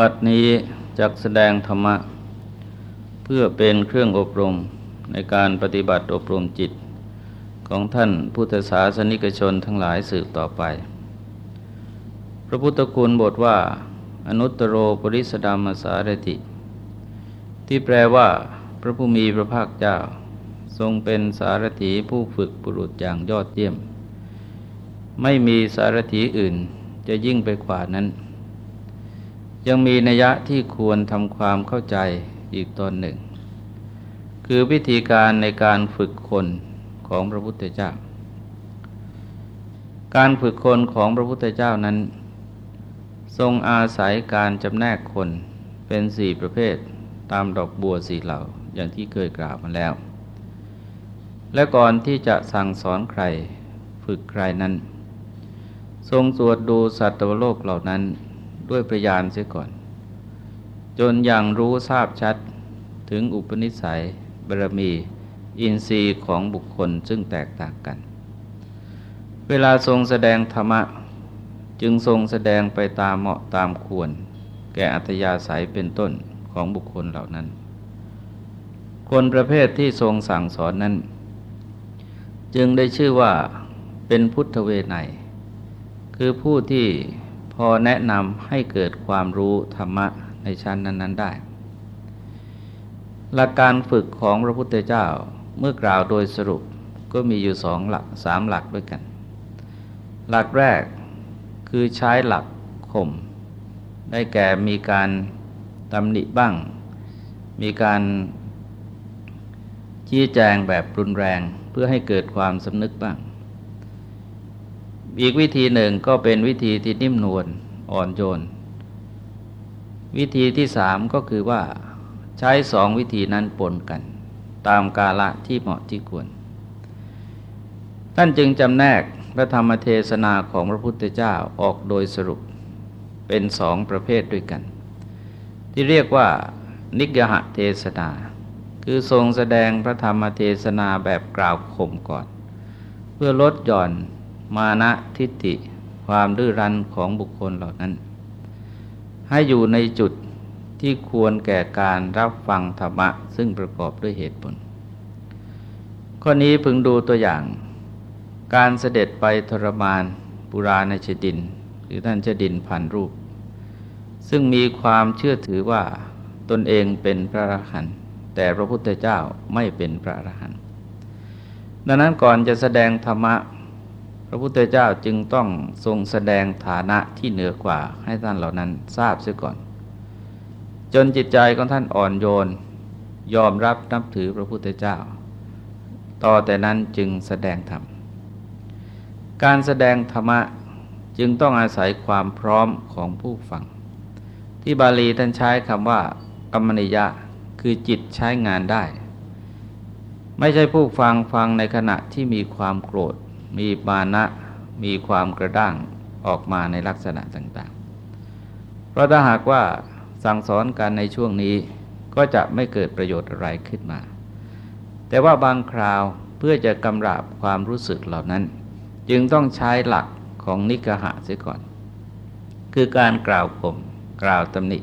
บัดนี้จักแสดงธรรมะ เพื่อเป็นเครื่องอบรมในการปฏิบัติอบรมจิต ของท่านพุทธศาสนิกชนทั้งหลายสืบต่อไป พระพุทธคุณบทว่า อนุตตรโรปริสดามสารติ ที่แปลว่า พระผู้มีพระภาคเจ้า ทรงเป็นสารถีผู้ฝึกบุรุษอย่างยอดเยี่ยม ไม่มีสารถีอื่นจะยิ่งไปกว่านั้น ยังมีนัยยะที่ควรทำความเข้าใจอีกตอนหนึ่ง คือวิธีการในการฝึกคนของพระพุทธเจ้า การฝึกคนของพระพุทธเจ้านั้น ทรงอาศัยการจำแนกคนเป็นสี่ประเภทตามดอกบัวสี่เหล่าอย่างที่เคยกล่าวมาแล้ว และก่อนที่จะสั่งสอนใครฝึกใครนั้น ทรงสวดดูสัตวโลกเหล่านั้น ด้วยประยานเสียก่อน จนอย่างรู้ทราบชัดถึงอุปนิสัยบารมี อินทรีย์ของบุคคลซึ่งแตกต่างกัน เวลาทรงแสดงธรรมะ จึงทรงแสดงไปตามเหมาะตามควร แก่อัธยาศัยเป็นต้นของบุคคลเหล่านั้น คนประเภทที่ทรงสั่งสอนนั้น จึงได้ชื่อว่าเป็นพุทธเวไนคือผู้ที่ พอแนะนำให้เกิดความรู้ธรรมะในชั้นนั้น ๆได้ หลักการฝึกของพระพุทธเจ้าเมื่อกล่าวโดยสรุปก็มีอยู่สองหลักสามหลักด้วยกัน หลักแรกคือใช้หลักข่มได้แก่มีการตำหนิบ้าง มีการชี้แจงแบบรุนแรงเพื่อให้เกิดความสำนึกบ้าง อีกวิธีหนึ่งก็เป็นวิธีที่นิ่มนวลอ่อนโยน วิธีที่สามก็คือว่าใช้สองวิธีนั้นปนกัน ตามกาละที่เหมาะที่ควร ท่านจึงจำแนกพระธรรมเทศนาของพระพุทธเจ้าออกโดยสรุปเป็นสองประเภทด้วยกัน ที่เรียกว่า นิกหะเทศนา คือทรงแสดงพระธรรมเทศนาแบบกล่าวข่มก่อน เพื่อลดหย่อน มานะทิฏฐิความดื้อรั้นของบุคคลเหล่านั้น ให้อยู่ในจุดที่ควรแก่การรับฟังธรรมะ ซึ่งประกอบด้วยเหตุผล ข้อนี้พึงดูตัวอย่าง การเสด็จไปทรมานปุราณชดิน หรือท่านชดินพันรูป ซึ่งมีความเชื่อถือว่าตนเองเป็นพระอรหันต์แต่พระพุทธเจ้าไม่เป็นพระอรหันต์ดังนั้นก่อนจะแสดงธรรมะ ระพุทธเจ้าจึงต้องทรงแสดงฐานะที่เหนือกว่าให้ท่านเหล่านั้นทราบเสียก่อน จนจิตใจของท่านอ่อนโยน ยอมรับนับถือพระพุทธเจ้า ต่อแต่นั้นจึงแสดงธรรม การแสดงธรรมะจึงต้องอาศัยความพร้อมของผู้ฟัง ที่บาลีท่านใช้คำว่า กรรมนิยะคือจิตใช้งานได้ ไม่ใช่ผู้ฟังฟังในขณะที่มีความโกรธ มีมานะมีความกระด้างออกมาในลักษณะต่างๆ เพราะถ้าหากว่าสั่งสอนกันในช่วงนี้ก็จะไม่เกิดประโยชน์อะไรขึ้นมา แต่ว่าบางคราวเพื่อจะกำราบความรู้สึกเหล่านั้น จึงต้องใช้หลักของนิกหะเสียก่อน คือการกล่าวข่มกล่าวตำหนิ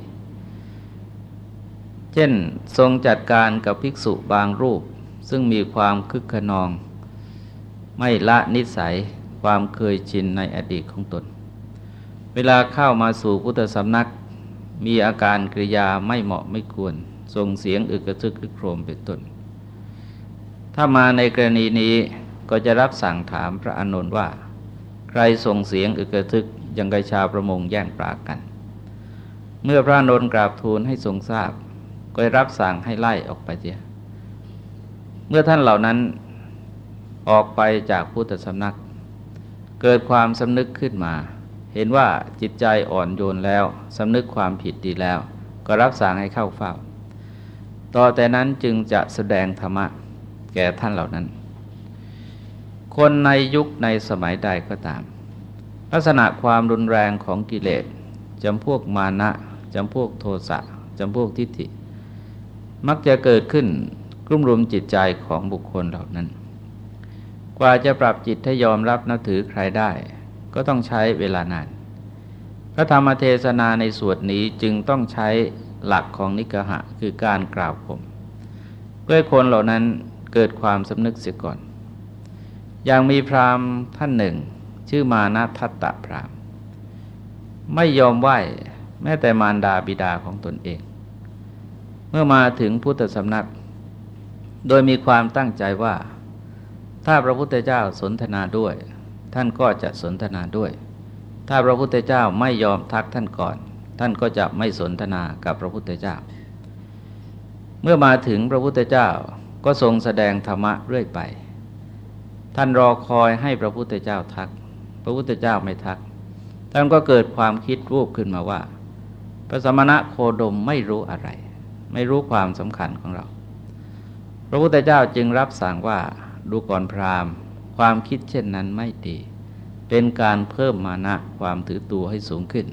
เช่นทรงจัดการกับภิกษุบางรูป ซึ่งมีความคึกขนอง ไม่ละนิสัยความเคยชินในอดีตของตน เวลาเข้ามาสู่พุทธสำนัก มีอาการกริยาไม่เหมาะไม่ควรส่งเสียงอึกกระทึกรึกโครมเป็นต้น ถ้ามาในกรณีนี้ก็จะรับสั่งถามพระอานนท์ว่า ใครส่งเสียงอึกกระทึกยังไกชาประมงแย่งปลากัน เมื่อพระอานนท์กราบทูลให้ทรงทราบ ก็รับสั่งให้ไล่ออกไปเสียเมื่อท่านเหล่านั้น ออกไปจากพุทธสำนัก เกิดความสำนึกขึ้นมา เห็นว่าจิตใจอ่อนโยนแล้วสำนึกความผิดดีแล้ว ก็รับสั่งให้เข้าเฝ้า ต่อแต่นั้นจึงจะแสดงธรรมะแก่ท่านเหล่านั้น คนในยุคในสมัยใดก็ตาม ลักษณะความรุนแรงของกิเลสจำพวกมานะจำพวกโทสะจำพวกทิฏฐิ มักจะเกิดขึ้นกลุ่มรุมจิตใจของบุคคลเหล่านั้น ว่าจะปรับจิตให้ยอมรับนับถือใครได้ ก็ต้องใช้เวลานาน พระธรรมเทศนาในส่วนนี้จึงต้องใช้หลักของนิกหะคือการกล่าวผมเพื่อคนเหล่านั้นเกิดความสำนึกเสียก่อน อย่างมีพราหมณ์ท่านหนึ่ง ชื่อมานาทัตตะพราหมณ์ ไม่ยอมไหว้แม้แต่มารดาบิดาของตนเอง เมื่อมาถึงพุทธสำนัก โดยมีความตั้งใจว่า ถ้าพระพุทธเจ้าสนทนาด้วย ท่านก็จะสนทนาด้วย ถ้าพระพุทธเจ้าไม่ยอมทักท่านก่อน ท่านก็จะไม่สนทนากับพระพุทธเจ้า เมื่อมาถึงพระพุทธเจ้าก็ทรงแสดงธรรมะเรื่อยไป ท่านรอคอยให้พระพุทธเจ้าทัก พระพุทธเจ้าไม่ทัก ท่านก็เกิดความคิดรูปขึ้นมาว่า พระสมณะโคดมไม่รู้อะไร ไม่รู้ความสำคัญของเรา พระพุทธเจ้าจึงรับสั่งว่า ดูก่อนพราหมณ์ ความคิดเช่นนั้นไม่ดี เป็นการเพิ่มมานะความถือตัวให้สูงขึ้น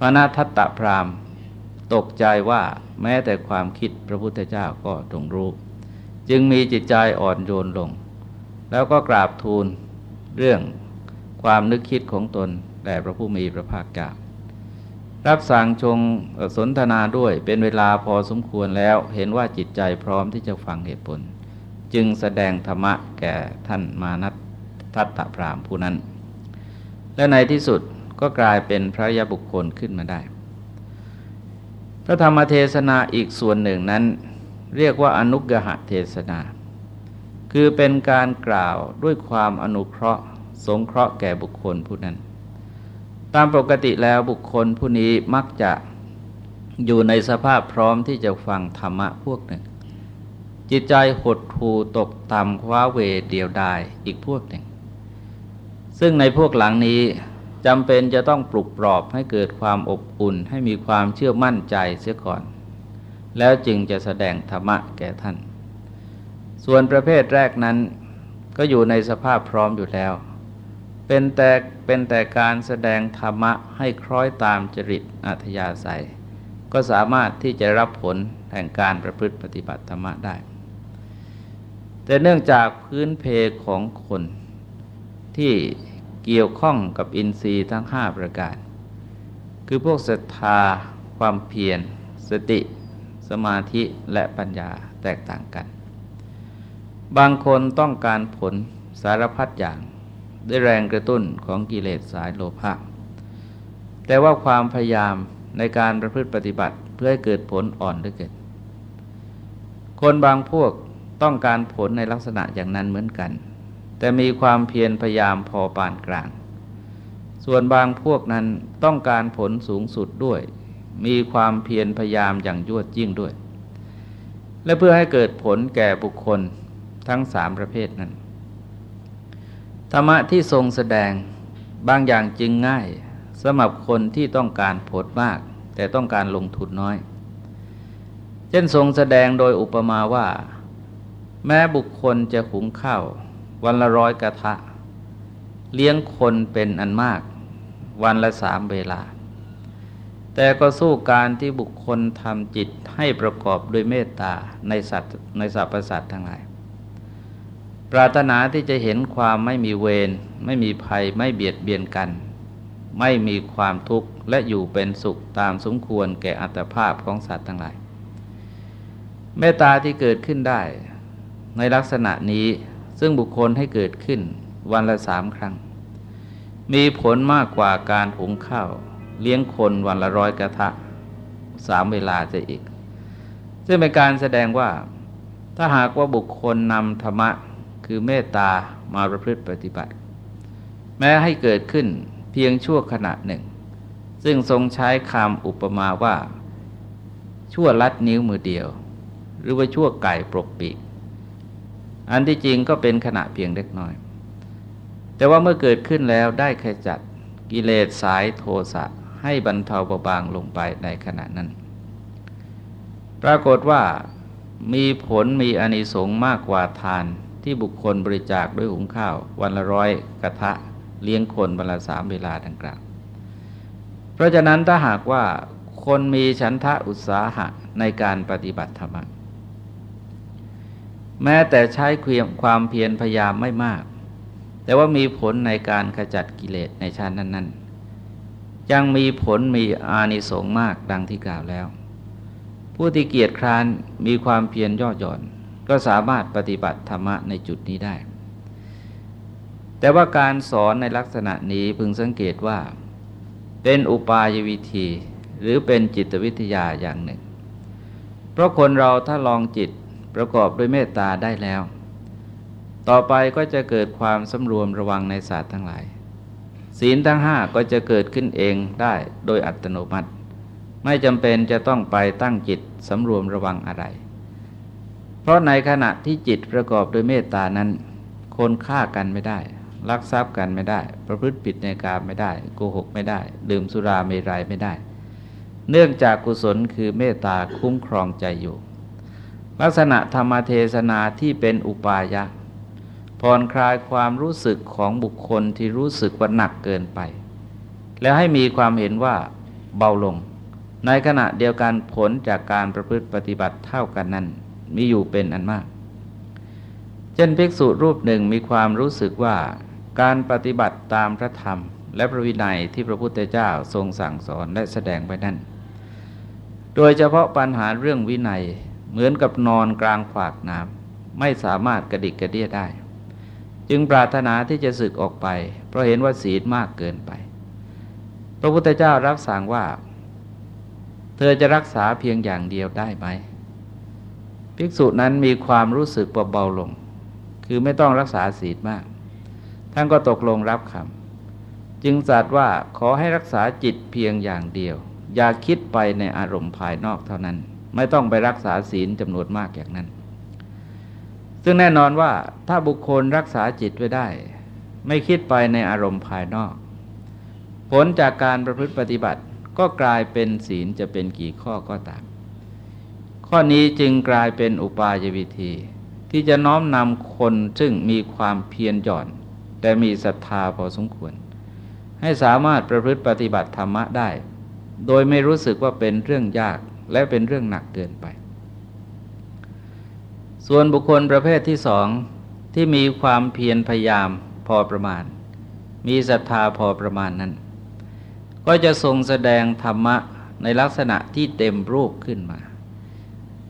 มานะทัตตะพราหมณ์ ตกใจว่าแม้แต่ความคิดพระพุทธเจ้าก็ตรงรู้ จึงมีจิตใจอ่อนโยนลง แล้วก็กราบทูลเรื่องความนึกคิดของตนแด่พระผู้มีพระภาคเจ้ารับสั่งชงสนทนาด้วยเป็นเวลาพอสมควรแล้วเห็นว่าจิตใจพร้อมที่จะฟังเหตุผล จึงแสดงธรรมะแก่ท่านมานัตทัตตพรามผู้นั้น และในที่สุดก็กลายเป็นพระยาบุคคลขึ้นมาได้ พระธรรมเทศนาอีกส่วนหนึ่งนั้น เรียกว่าอนุกหะเทศนา คือเป็นการกล่าวด้วยความอนุเคราะห์ สงเคราะห์แก่บุคคลผู้นั้น ตามปกติแล้วบุคคลผู้นี้มักจะอยู่ในสภาพพร้อมที่จะฟังธรรมะพวกหนึ่ง จิตใจหดหูตกต่ำคว้าเวเดียวดายอีกพวกหนึ่ง ซึ่งในพวกหลังนี้จำเป็นจะต้องปลุกปลอบให้เกิดความอบอุ่นให้มีความเชื่อมั่นใจเสียก่อน แล้วจึงจะแสดงธรรมะแก่ท่าน ส่วนประเภทแรกนั้น ก็อยู่ในสภาพพร้อมอยู่แล้ว เป็นแต่เป็นแต่การแสดงธรรมะให้คล้อยตามจริตอัธยาศัย ก็สามารถที่จะรับผลแห่งการประพฤติปฏิบัติธรรมะได้ แต่เนื่องจากพื้นเพของคนที่เกี่ยวข้องกับอินทรีย์ทั้งห้าประการ คือพวกศรัทธา ความเพียร สติ สมาธิและปัญญาแตกต่างกัน บางคนต้องการผลสารพัดอย่างด้วยแรงกระตุ้นของกิเลสสายโลภะแต่ว่าความพยายามในการประพฤติปฏิบัติเพื่อให้เกิดผลอ่อนด้วยเกิด คนบางพวก ต้องการผลในลักษณะอย่างนั้นเหมือนกัน แต่มีความเพียรพยายามพอปานกลาง ส่วนบางพวกนั้นต้องการผลสูงสุดด้วย มีความเพียรพยายามอย่างยวดยิ่งด้วย และเพื่อให้เกิดผลแก่บุคคลทั้งสามประเภทนั้น ธรรมะที่ทรงแสดงบางอย่างจึงง่ายสำหรับคนที่ต้องการผลมาก แต่ต้องการลงทุนน้อย เช่นทรงแสดงโดยอุปมาว่า แม้บุคคลจะหุงข้าววันละร้อยกระทะ เลี้ยงคนเป็นอันมาก วันละสามเวลา แต่ก็สู้การที่บุคคลทำจิตให้ประกอบด้วยเมตตาในสัตว์ในสรรพสัตว์ทั้งหลาย ปรารถนาที่จะเห็นความไม่มีเวรไม่มีภัยไม่เบียดเบียนกัน ไม่มีความทุกข์และอยู่เป็นสุขตามสมควรแก่อัตภาพของสัตว์ทั้งหลาย เมตตาที่เกิดขึ้นได้ ในลักษณะนี้ซึ่งบุคคลให้เกิดขึ้นวันละสามครั้ง มีผลมากกว่าการหุงข้าว เลี้ยงคนวันละร้อยกระทะสามเวลาจะอีก ซึ่งเป็นการแสดงว่าถ้าหากว่าบุคคลนำธรรมะคือเมตตามาประพฤติปฏิบัติ แม้ให้เกิดขึ้นเพียงชั่วขณะหนึ่ง ซึ่งทรงใช้คำอุปมาว่า ชั่วลัดนิ้วมือเดียว หรือว่าชั่วไก่ปลกปีก อันที่จริงก็เป็นขณะเพียงเล็กน้อย แต่ว่าเมื่อเกิดขึ้นแล้วได้ขจัดกิเลสสายโทสะให้บรรเทาเบาบางลงไปในขณะนั้น ปรากฏว่ามีผลมีอนิสงส์มากกว่าทานที่บุคคลบริจาคด้วยหุงข้าว วันละร้อยกระทะเลี้ยงคนวันละสามเวลาดังกล่าวเพราะฉะนั้นถ้าหากว่าคนมีฉันทะอุตสาหะในการปฏิบัติธรรม แม้แต่ใช้ความเพียรพยายามไม่มาก แต่ว่ามีผลในการขจัดกิเลสในชาตินั้น ๆ ยังมีผลมีอานิสงส์มากดังที่กล่าวแล้ว ผู้ที่เกียจคร้านมีความเพียรย่อหย่อน ก็สามารถปฏิบัติธรรมะในจุดนี้ได้ แต่ว่าการสอนในลักษณะนี้พึงสังเกตว่า เป็นอุปายวิธีหรือเป็นจิตวิทยาอย่างหนึ่ง เพราะคนเราถ้าลองจิต ประกอบด้วยเมตตาได้แล้ว ต่อไปก็จะเกิดความสำรวมระวังในศาสตร์ทั้งหลาย ศีลทั้งห้าก็จะเกิดขึ้นเองได้โดยอัตโนมัติ ไม่จำเป็นจะต้องไปตั้งจิตสำรวมระวังอะไร เพราะในขณะที่จิตประกอบด้วยเมตตานั้น คนฆ่ากันไม่ได้ลักทรัพย์กันไม่ได้ ประพฤติผิดในกามไม่ได้โกหกไม่ได้ ดื่มสุราเมรัยไม่ได้ เนื่องจากกุศลคือเมตตาคุ้มครองใจอยู่ ลักษณะธรรมเทศนาที่เป็นอุปายะผ่อนคลายความรู้สึกของบุคคลที่รู้สึกว่าหนักเกินไป แล้วให้มีความเห็นว่าเบาลง ในขณะเดียวกันผลจากการประพฤติปฏิบัติเท่ากันนั้น มีอยู่เป็นอันมาก เช่นภิกษุรูปหนึ่งมีความรู้สึกว่าการปฏิบัติตามพระธรรม และพระวินัยที่พระพุทธเจ้าทรงสั่งสอนและแสดงไปนั้น โดยเฉพาะปัญหาเรื่องวินัย เหมือนกับนอนกลางฝากน้ำไม่สามารถกระดิกกระเดี้ยได้ จึงปรารถนาที่จะสึกออกไป เพราะเห็นว่าศีลมากเกินไป พระพุทธเจ้ารับสั่งว่า เธอจะรักษาเพียงอย่างเดียวได้ไหมภิกษุนั้นมีความรู้สึกเบาลง คือไม่ต้องรักษาศีลมาก ท่านก็ตกลงรับคำจึงสัตว์ว่าขอให้รักษาจิตเพียงอย่างเดียว อย่าคิดไปในอารมณ์ภายนอกเท่านั้น ไม่ต้องไปรักษาศีลจำนวนมากอย่างนั้น ซึ่งแน่นอนว่าถ้าบุคคลรักษาจิตไว้ได้ ไม่คิดไปในอารมณ์ภายนอก ผลจากการประพฤติปฏิบัติก็กลายเป็นศีลจะเป็นกี่ข้อก็ตาม ข้อนี้จึงกลายเป็นอุปายวิธี ที่จะน้อมนำคนซึ่งมีความเพียรหย่อน แต่มีศรัทธาพอสมควร ให้สามารถประพฤติปฏิบัติธรรมะได้ โดยไม่รู้สึกว่าเป็นเรื่องยาก และเป็นเรื่องหนักเกินไป ส่วนบุคคลประเภทที่สองที่มีความเพียรพยายามพอประมาณ มีศรัทธาพอประมาณนั้น ก็จะทรงแสดงธรรมะในลักษณะที่เต็มรูปขึ้นมา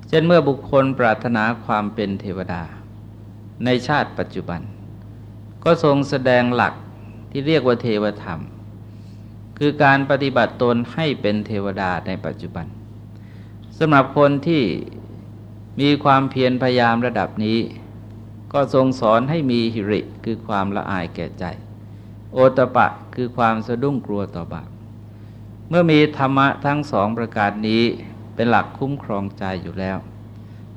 เช่นเมื่อบุคคลปรารถนาความเป็นเทวดา ในชาติปัจจุบัน ก็ทรงแสดงหลักที่เรียกว่าเทวธรรม คือการปฏิบัติตนให้เป็นเทวดาในปัจจุบัน สำหรับคนที่มีความเพียรพยายามระดับนี้ ก็ทรงสอนให้มีหิริคือความละอายแก่ใจ โอตปะคือความสะดุ้งกลัวต่อบาปเมื่อมีธรรมะทั้งสองประการนี้เป็นหลักคุ้มครองใจอยู่แล้ว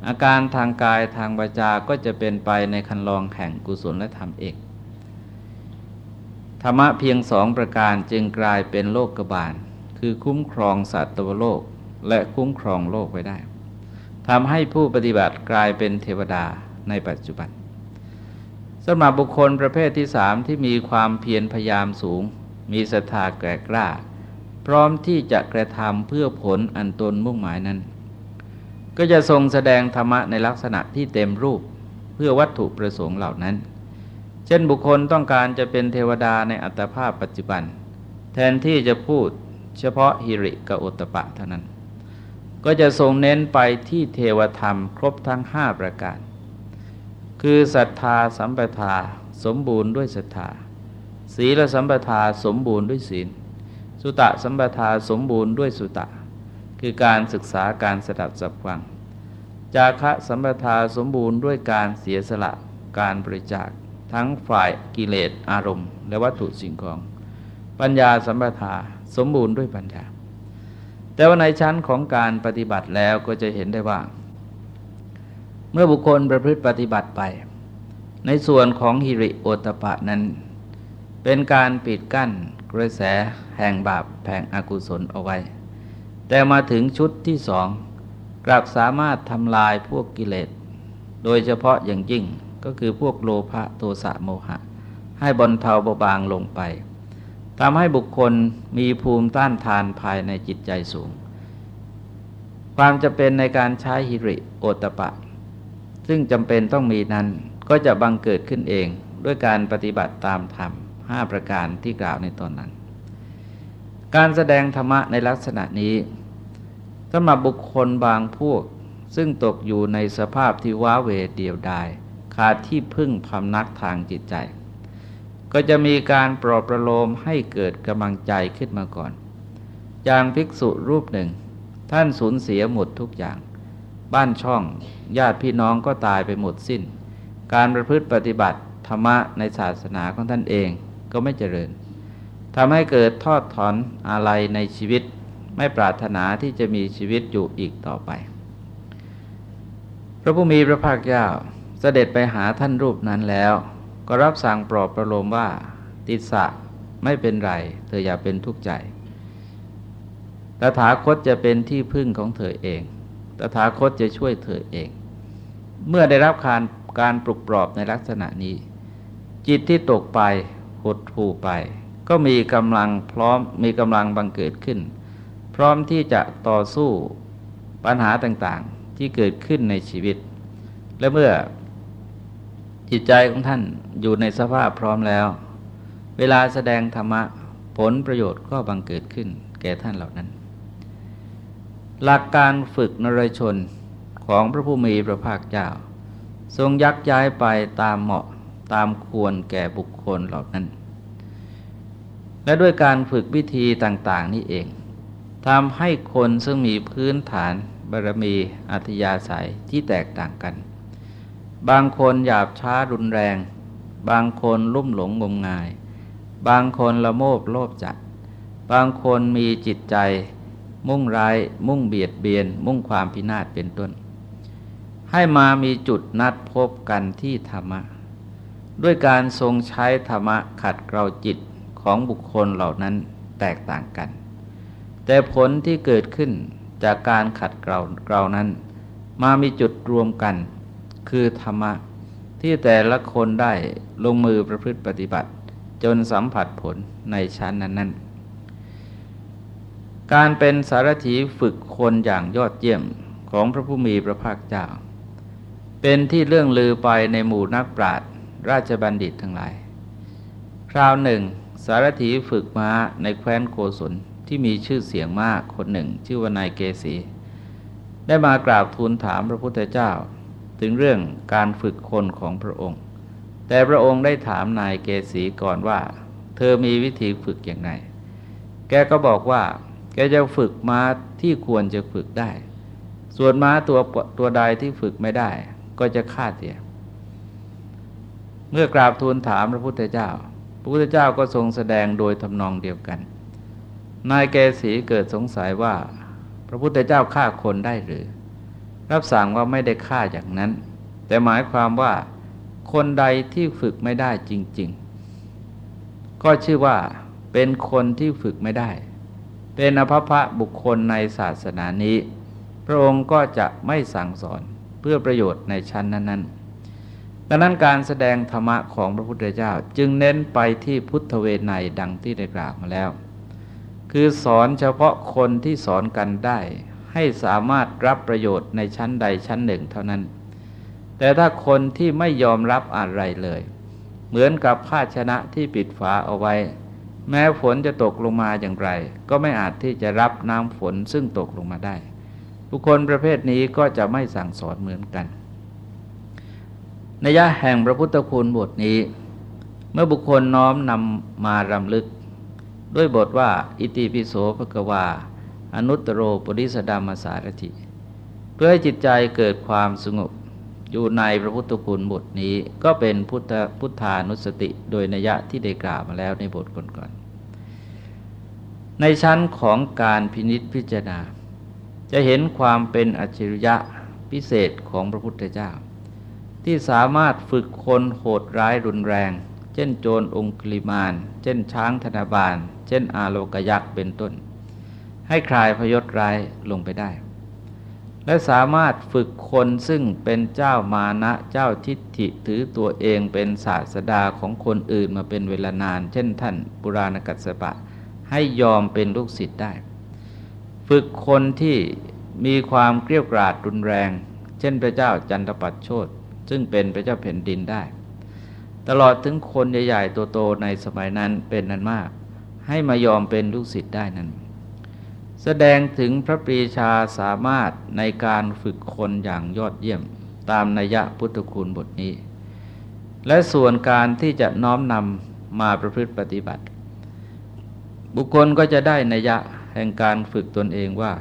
อาการทางกายทางวาจาก็จะเป็นไปในคันลองแห่งกุศลและธรรมเอกธรรมะเพียงสองประการจึงกลายเป็นโลกกบาล คือคุ้มครองสัตว์วโลก และคุ้มครองโลกไว้ได้ทำให้ผู้ปฏิบัติกลายเป็นเทวดาในปัจจุบันสำหรับบุคคลประเภทที่สามที่มีความเพียรพยายามสูง มีศรัทธาแก่กล้า พร้อมที่จะกระทำเพื่อผลอันตนมุ่งหมายนั้น ก็จะทรงแสดงธรรมะในลักษณะที่เต็มรูปเพื่อวัตถุประสงค์เหล่านั้น เช่นบุคคลต้องการจะเป็นเทวดาในอัตภาพปัจจุบัน แทนที่จะพูดเฉพาะฮิริกับอุตปะเท่านั้น ก็จะทรงเน้นไปที่เทวธรรมครบทั้งห้าประการ คือศรัทธาสัมปทาสมบูรณ์ด้วยศรัทธา ศีลสัมปทาสมบูรณ์ด้วยศีล สุตะสัมปทาสมบูรณ์ด้วยสุตะ คือการศึกษาการสดับสับฟัง จาคะสัมปทาสมบูรณ์ด้วยการเสียสละการบริจาค ทั้งฝ่ายกิเลสอารมณ์ และวัตถุสิ่งของ ปัญญาสัมปทาสมบูรณ์ด้วยปัญญา แต่ว่าในชั้นของการปฏิบัติแล้วก็จะเห็นได้ว่า เมื่อบุคคลประพฤติปฏิบัติไป ในส่วนของฮิริโอตปะนั้น เป็นการปิดกั้นกระแสแห่งบาปแห่งอกุศลเอาไว้ แต่มาถึงชุดที่สองกลับสามารถทำลายพวกกิเลส โดยเฉพาะอย่างยิ่งก็คือพวกโลภะโทสะโมหะ ให้บนเทาเบาบางลงไป ทำให้บุคคลมีภูมิต้านทานภายในจิตใจสูง ความจะเป็นในการใช้ฮิริโอตปะ ซึ่งจำเป็นต้องมีนั้นก็จะบังเกิดขึ้นเองด้วยการปฏิบัติตามธรรมห้าประการที่กล่าวในตอนนั้น การแสดงธรรมะในลักษณะนี้สำหรับบุคคลบางพวก ซึ่งตกอยู่ในสภาพที่ว้าเวเดียวดาย ขาดที่พึ่งพำนักทางจิตใจ ก็จะมีการปลอบประโลมให้เกิดกำลังใจขึ้นมาก่อน อย่างภิกษุรูปหนึ่ง ท่านสูญเสียหมดทุกอย่าง บ้านช่องญาติพี่น้องก็ตายไปหมดสิ้น การประพฤติปฏิบัติธรรมะในศาสนาของท่านเองก็ไม่เจริญทำให้เกิดทอดถอนอะไรในชีวิต ไม่ปรารถนาที่จะมีชีวิตอยู่อีกต่อไป พระผู้มีพระภาคเจ้าเสด็จไปหาท่านรูปนั้นแล้ว ก็รับสั่งปลอบประโลมว่า ติสะไม่เป็นไร เธออย่าเป็นทุกข์ใจตถาคตจะเป็นที่พึ่งของเธอเอง ตถาคตจะช่วยเธอเอง เมื่อได้รับการการปลุกปลอบในลักษณะนี้ จิตที่ตกไปหดหูไป ก็มีกำลังพร้อมมีกำลังบังเกิดขึ้น พร้อมที่จะต่อสู้ปัญหาต่างๆที่เกิดขึ้นในชีวิต และเมื่อ จิตใจของท่านอยู่ในสภาพพร้อมแล้ว เวลาแสดงธรรมะผลประโยชน์ก็บังเกิดขึ้นแก่ท่านเหล่านั้น หลักการฝึกนรชนของพระผู้มีพระภาคเจ้า ทรงยักย้ายไปตามเหมาะตามควรแก่บุคคลเหล่านั้น และด้วยการฝึกวิธีต่างๆนี้เองทำให้คนซึ่งมีพื้นฐานบารมีอัธยาศัยที่แตกต่างกัน บางคนหยาบช้ารุนแรง บางคนลุ่มหลงงมงาย บางคนละโมบโลภจัด บางคนมีจิตใจ มุ่งร้าย มุ่งเบียดเบียน มุ่งความพินาศเป็นต้น ให้มามีจุดนัดพบกันที่ธรรมะ ด้วยการทรงใช้ธรรมะขัดเกลาจิตของบุคคลเหล่านั้นแตกต่างกัน แต่ผลที่เกิดขึ้นจากการขัดเกลาเกลานั้น มามีจุดรวมกัน คือธรรมะที่แต่ละคนได้ลงมือประพฤติปฏิบัติ จนสัมผัสผลในชั้นนั้น ๆ การเป็นสารถีฝึกคนอย่างยอดเยี่ยมของพระผู้มีพระภาคเจ้า เป็นที่เรื่องลือไปในหมู่นักปราชญ์ราชบัณฑิตทั้งหลาย คราวหนึ่ง สารถีฝึกม้าในแคว้นโกศลที่มีชื่อเสียงมากคนหนึ่ง ชื่อว่านายเกษีได้มากราบทูลถามพระพุทธเจ้า ถึงเรื่องการฝึกคนของพระองค์ แต่พระองค์ได้ถามนายเกษีก่อนว่า เธอมีวิธีฝึกอย่างไร แกก็บอกว่า แกจะฝึกม้าที่ควรจะฝึกได้ ส่วนม้าตัวตัวใดที่ฝึกไม่ได้ ก็จะฆ่าเสีย เมื่อกราบทูลถามพระพุทธเจ้า พระพุทธเจ้าก็ทรงแสดงโดยทำนองเดียวกัน นายเกษีเกิดสงสัยว่า พระพุทธเจ้าฆ่าคนได้หรือ รับสั่งว่าไม่ได้ฆ่าอย่างนั้น แต่หมายความว่า คนใดที่ฝึกไม่ได้จริง ๆ ก็ชื่อว่าเป็นคนที่ฝึกไม่ได้ เป็นอภพะบุคคลในศาสนานี้ พระองค์ก็จะไม่สั่งสอนเพื่อประโยชน์ในชั้นนั้นๆดังนั้นการแสดงธรรมะของพระพุทธเจ้าจึงเน้นไปที่พุทธเวไนดังที่ได้กล่าวมาแล้ว คือสอนเฉพาะคนที่สอนกันได้ ให้สามารถรับประโยชน์ในชั้นใดชั้นหนึ่งเท่านั้น แต่ถ้าคนที่ไม่ยอมรับอะไรเลย เหมือนกับภาชนะที่ปิดฝาเอาไว้ แม้ฝนจะตกลงมาอย่างไร ก็ไม่อาจที่จะรับน้ำฝนซึ่งตกลงมาได้ บุคคลประเภทนี้ก็จะไม่สั่งสอนเหมือนกันในยะแห่งพระพุทธคุณบทนี้ เมื่อบุคคลน้อมนำมารำลึก ด้วยบทว่า อิติปิโสภกวา อนุตโรปริสดามสารถิ เพื่อให้จิตใจเกิดความสงบอยู่ในพระพุทธคุณบทนี้ก็เป็นพุทธพุทธานุสติโดยนัยะที่ได้กล่าวมาแล้วในบทก่อนๆในชั้นของการพินิษพิจารณา จะเห็นความเป็นอัจฉริยะพิเศษของพระพุทธเจ้า ที่สามารถฝึกคนโหดร้ายรุนแรง เช่นโจรองคุลิมาน เช่นช้างธนาบาล เช่นอาโลกยักษ์เป็นต้น ให้คลายพยศร้ายลงไปได้ และสามารถฝึกคนซึ่งเป็นเจ้ามานะเจ้าทิฏฐิถือตัวเองเป็นศาสดาของคนอื่นมาเป็นเวลานาน เช่นท่านปุราณกัสปะ ให้ยอมเป็นลูกศิษย์ได้ ฝึกคนที่มีความเกลียวกราดรุนแรง เช่นพระเจ้าจันทปัตโชตซึ่งเป็นพระเจ้าแผ่นดินได้ ตลอดถึงคนใหญ่ๆตัวโตในสมัยนั้นเป็นนั้นมากใให้มายอมเป็นลูกศิษย์ได้นั้น แสดงถึงพระปรีชาสามารถในการฝึกคนอย่างยอดเยี่ยมตามนัยพุทธคุณบทนี้ และส่วนการที่จะน้อมนำมาประพฤติปฏิบัติ บุคคลก็จะได้นัยะแห่งการฝึกตนเองว่า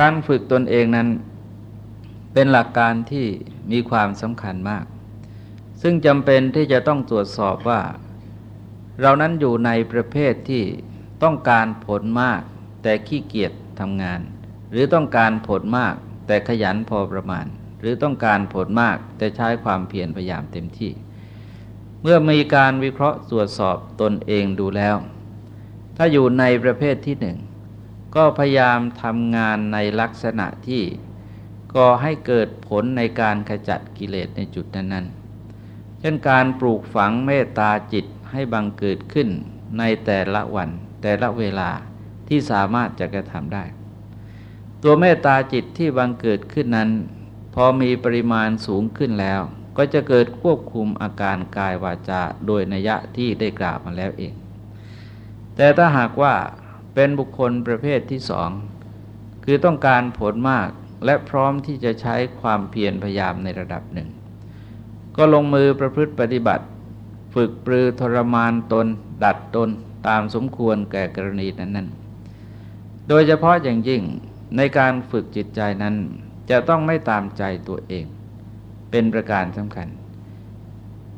การฝึกตนเองนั้นเป็นหลักการที่มีความสำคัญมาก ซึ่งจำเป็นที่จะต้องตรวจสอบว่า เรานั้นอยู่ในประเภทที่ต้องการผลมาก แต่ขี้เกียจทำงาน หรือต้องการผลมาก แต่ขยันพอประมาณ หรือต้องการผลมาก แต่ใช้ความเพียรพยายามเต็มที่ เมื่อมีการวิเคราะห์ตรวจสอบตนเองดูแล้ว ถ้าอยู่ในประเภทที่หนึ่งก็พยายามทำงานในลักษณะที่ก่อให้เกิดผลในการขจัดกิเลสในจุดนั้นๆ เช่นการปลูกฝังเมตตาจิตให้บังเกิดขึ้นในแต่ละวันแต่ละเวลา ที่สามารถจะกระทำได้ ตัวเมตตาจิตที่บังเกิดขึ้นนั้น พอมีปริมาณสูงขึ้นแล้ว ก็จะเกิดควบคุมอาการกายวาจาโดยนัยะที่ได้กล่าวมาแล้วเอง แต่ถ้าหากว่าเป็นบุคคลประเภทที่สองคือต้องการผลมากและพร้อมที่จะใช้ความเพียรพยายามในระดับหนึ่ง ก็ลงมือประพฤติปฏิบัติ ฝึกปรือทรมานตน ดัดตนตามสมควรแก่กรณีนั้นๆ โดยเฉพาะอย่างยิ่งในการฝึกจิตใจนั้น จะต้องไม่ตามใจตัวเอง เป็นประการสำคัญ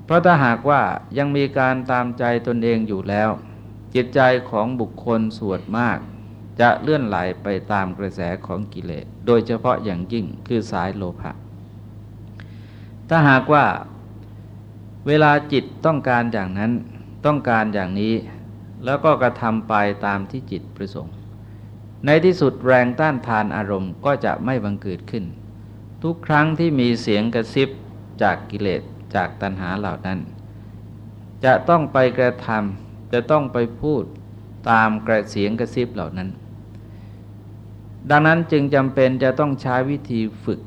เพราะถ้าหากว่ายังมีการตามใจตนเองอยู่แล้ว จิตใจของบุคคลส่วนมาก จะเลื่อนไหลไปตามกระแสของกิเลส โดยเฉพาะอย่างยิ่งคือสายโลภะถ้าหากว่าเวลาจิตต้องการอย่างนั้นต้องการอย่างนี้ แล้วก็กระทำไปตามที่จิตประสงค์ ในที่สุดแรงต้านทานอารมณ์ก็จะไม่บังเกิดขึ้น ทุกครั้งที่มีเสียงกระซิบจากกิเลสจากตัณหาเหล่านั้น จะต้องไปกระทำจะต้องไปพูดตามกระเสียงกระซิบเหล่านั้น ดังนั้นจึงจำเป็นจะต้องใช้วิธีฝึก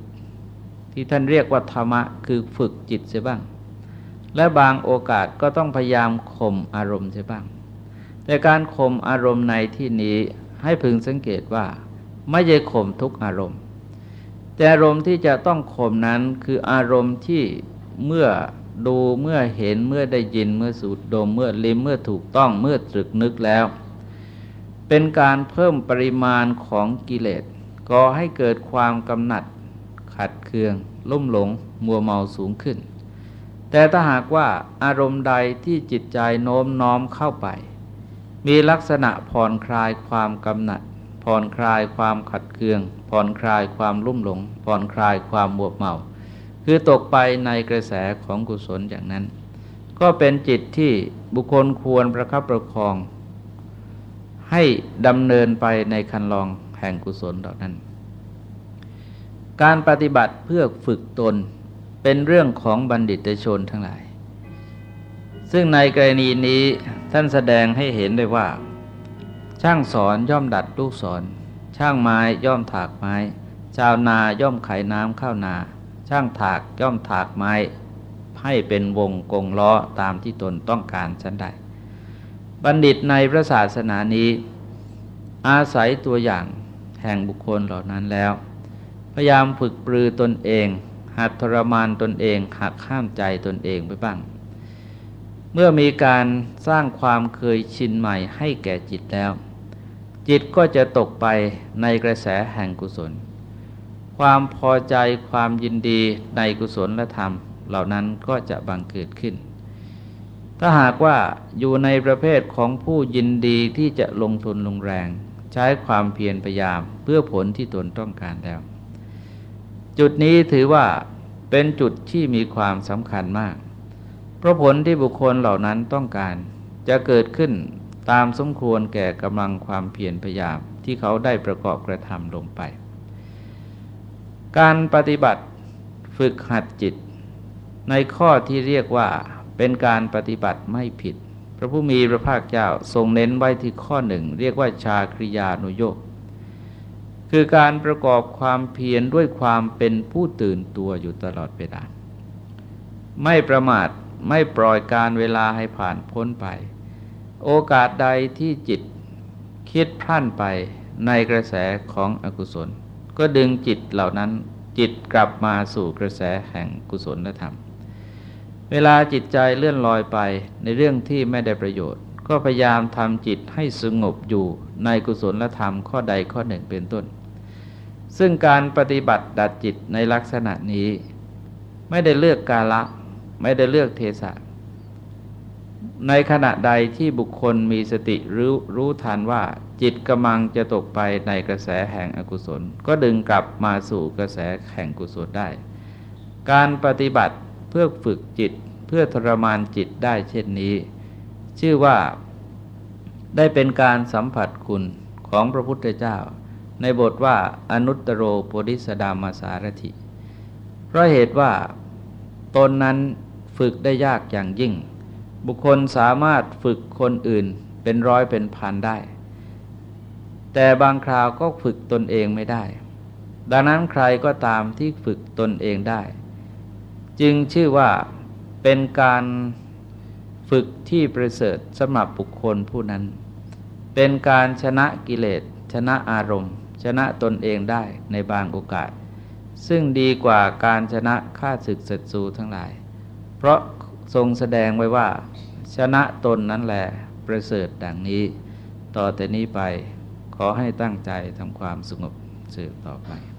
ที่ท่านเรียกว่าธรรมะคือฝึกจิตเสียบ้าง และบางโอกาสก็ต้องพยายามข่มอารมณ์เสียบ้าง แต่การข่มอารมณ์ในที่นี้ ให้พึงสังเกตว่า ไม่ใช่ข่มทุกอารมณ์ แต่อารมณ์ที่จะต้องข่มนั้นคืออารมณ์ที่เมื่อดูเมื่อเห็นเมื่อได้ยินเมื่อสูดดมเมื่อลิ้มเมื่อถูกต้องเมื่อตรึกนึกแล้ว เป็นการเพิ่มปริมาณของกิเลสก่อให้เกิดความกำหนัด ขัดเคือง ลุ่มหลง มัวเมาสูงขึ้น แต่ถ้าหากว่าอารมณ์ใดที่จิตใจโน้มน้อมเข้าไป มีลักษณะผ่อนคลายความกำหนัด ผ่อนคลายความขัดเคือง ผ่อนคลายความลุ่มหลง ผ่อนคลายความมัวเมา คือตกไปในกระแสของกุศลอย่างนั้น ก็เป็นจิตที่บุคคลควรประคับประคอง ให้ดำเนินไปในคันลองแห่งกุศลเหล่านั้น การปฏิบัติเพื่อฝึกตนเป็นเรื่องของบัณฑิตชนทั้งหลาย ซึ่งในกรณีนี้ท่านแสดงให้เห็นได้ว่า ช่างสอนย่อมดัดลูกศรช่างไม้ย่อมถากไม้ ชาวนาย่อมไขน้ำข้าวนา ช่างถากย่อมถากไม้ ให้เป็นวงกงล้อตามที่ตนต้องการชั้นใด บัณฑิตในพระศาสนานี้ อาศัยตัวอย่างแห่งบุคคลเหล่านั้นแล้ว พยายามฝึกปรือตนเอง หัดทรมานตนเองหักข้ามใจตนเองไปบ้าง เมื่อมีการสร้างความเคยชินใหม่ให้แก่จิตแล้ว จิตก็จะตกไปในกระแสแห่งกุศล ความพอใจความยินดีในกุศลและธรรม เหล่านั้นก็จะบังเกิดขึ้น ถ้าหากว่าอยู่ในประเภทของผู้ยินดีที่จะลงทุนลงแรง ใช้ความเพียรพยายามเพื่อผลที่ตนต้องการแล้ว จุดนี้ถือว่าเป็นจุดที่มีความสำคัญมาก เพราะผลที่บุคคลเหล่านั้นต้องการจะเกิดขึ้นตามสมควรแก่กำลังความเพียรพยายามที่เขาได้ประกอบกระทำลงไป การปฏิบัติฝึกหัดจิต ในข้อที่เรียกว่าเป็นการปฏิบัติไม่ผิด พระผู้มีพระภาคเจ้าทรงเน้นไว้ที่ข้อหนึ่ง เรียกว่าชาคริยานุโยกคือการประกอบความเพียรด้วยความเป็นผู้ตื่นตัวอยู่ตลอดเวลาไม่ประมาท ไม่ปล่อยการเวลาให้ผ่านพ้นไป โอกาสใดที่จิตคิดพลั้นไปในกระแสของอกุศล ก็ดึงจิตเหล่านั้นจิตกลับมาสู่กระแสแห่งกุศลธรรม เวลาจิตใจเลื่อนลอยไปในเรื่องที่ไม่ได้ประโยชน์ ก็พยายามทำจิตให้สงบอยู่ในกุศลธรรมข้อใดข้อหนึ่งเป็นต้น ซึ่งการปฏิบัติดัดจิตในลักษณะนี้ ไม่ได้เลือกกาละ ไม่ได้เลือกเทศะ ในขณะใดที่บุคคลมีสติรู้รู้ทันว่าจิตกำลังจะตกไปในกระแสแห่งอกุศล ก็ดึงกลับมาสู่กระแสแห่งกุศลได้ การปฏิบัติเพื่อฝึกจิตเพื่อทรมานจิตได้เช่นนี้ ชื่อว่าได้เป็นการสัมผัสคุณของพระพุทธเจ้า ในบทว่าอนุตตโรโพธิสดามาสารถิ เพราะเหตุว่าตนนั้น ฝึกได้ยากอย่างยิ่ง บุคคลสามารถฝึกคนอื่นเป็นร้อยเป็นพันได้ แต่บางคราวก็ฝึกตนเองไม่ได้ ดังนั้นใครก็ตามที่ฝึกตนเองได้ จึงชื่อว่าเป็นการฝึกที่ประเสริฐสำหรับบุคคลผู้นั้น เป็นการชนะกิเลส ชนะอารมณ์ ชนะตนเองได้ในบางโอกาส ซึ่งดีกว่าการชนะฆ่าศึกศัตรูทั้งหลาย เพราะทรงแสดงไว้ว่า ชนะตนนั้นแหละประเสริฐดังนี้ ต่อแต่นี้ไปขอให้ตั้งใจทำความสงบสืบต่อไป